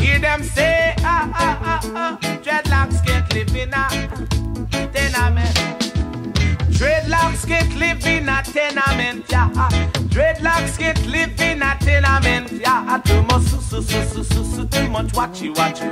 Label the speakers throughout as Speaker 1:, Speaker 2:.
Speaker 1: Hear them say, ah, ah, ah, ah, dreadlocks can't live in a tenement. Dreadlocks a tenement, yeah. Dreadlocks a tenement, yeah. Too much, su, su, su, su, su, too much watchy, watchy.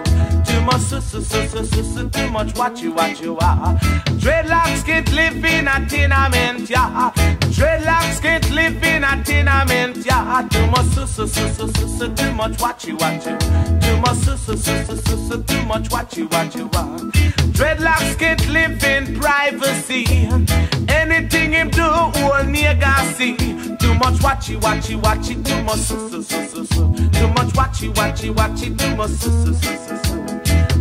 Speaker 1: Too much, su, su, su, su, su, su, too much watchy, watchy, ah. Dreadlocks live in a tenement, yeah. Dreadlocks can't live in a tenement, yeah. Too much, su, su, su, su, su, su, too much watchy, watchy. Too much, su, su, su, su, su, su, too much watchy, watchy, ah. Dreadlocks can't live in privacy. Anything him do, all nigga see. Too much watchy, watchy, watchy, too much su, su, su, su, su. Too much watchy, watchy, watchy, too much su, su, su, su, su.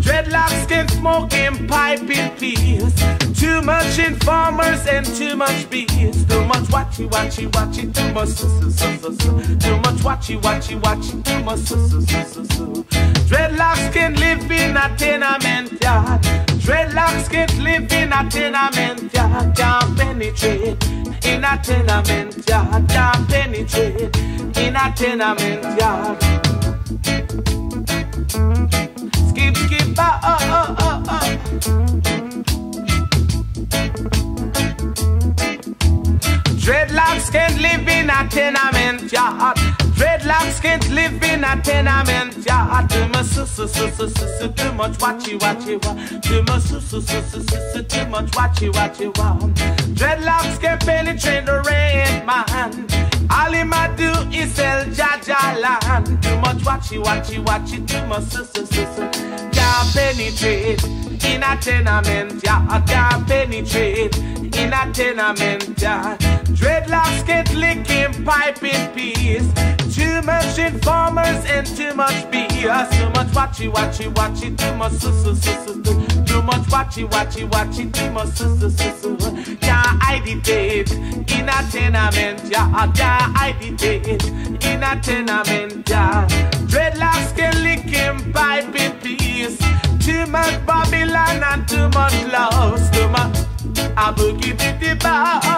Speaker 1: Dreadlocks can smoke in pipe in peace. Too much informers and too much bees. Too much watchy, watchy, watchy, too much su, su, su, su, su. Too much watchy, watchy, watchy, too much su, su, su, su, su. Dreadlocks can live in a tenement yard. Dreadlocks can't live in a tenement yard. Can't penetrate in a tenement yard. Can't penetrate in a tenement yard. Skip, skip, ah, Dreadlocks can't live in a tenement yard. Dreadlocks can't live in a tenement yard. Too much su su su su su su too much watchy watchy wa. Too much su su su su su su too much watchy watchy wa. Dreadlocks can penetrate the red man. All him a do is sell Jaja land. Too much watchy watchy watchy. Too much su su su su. Can't penetrate in a tenement yard. Can't penetrate in a tenement yard. Dreadlocks get licking pipe in peace. Too much informers and too much BS. Too much watchy watchy watchy. Too much su su su. Too much watchy watchy watchy. Too much su su su su. Can't hide it in a tenement yard. Can't hide it in a tenement yard. Dreadlocks get licking pipe in peace. Too much Babylon and too much love. Too much. A boogie diddy bow.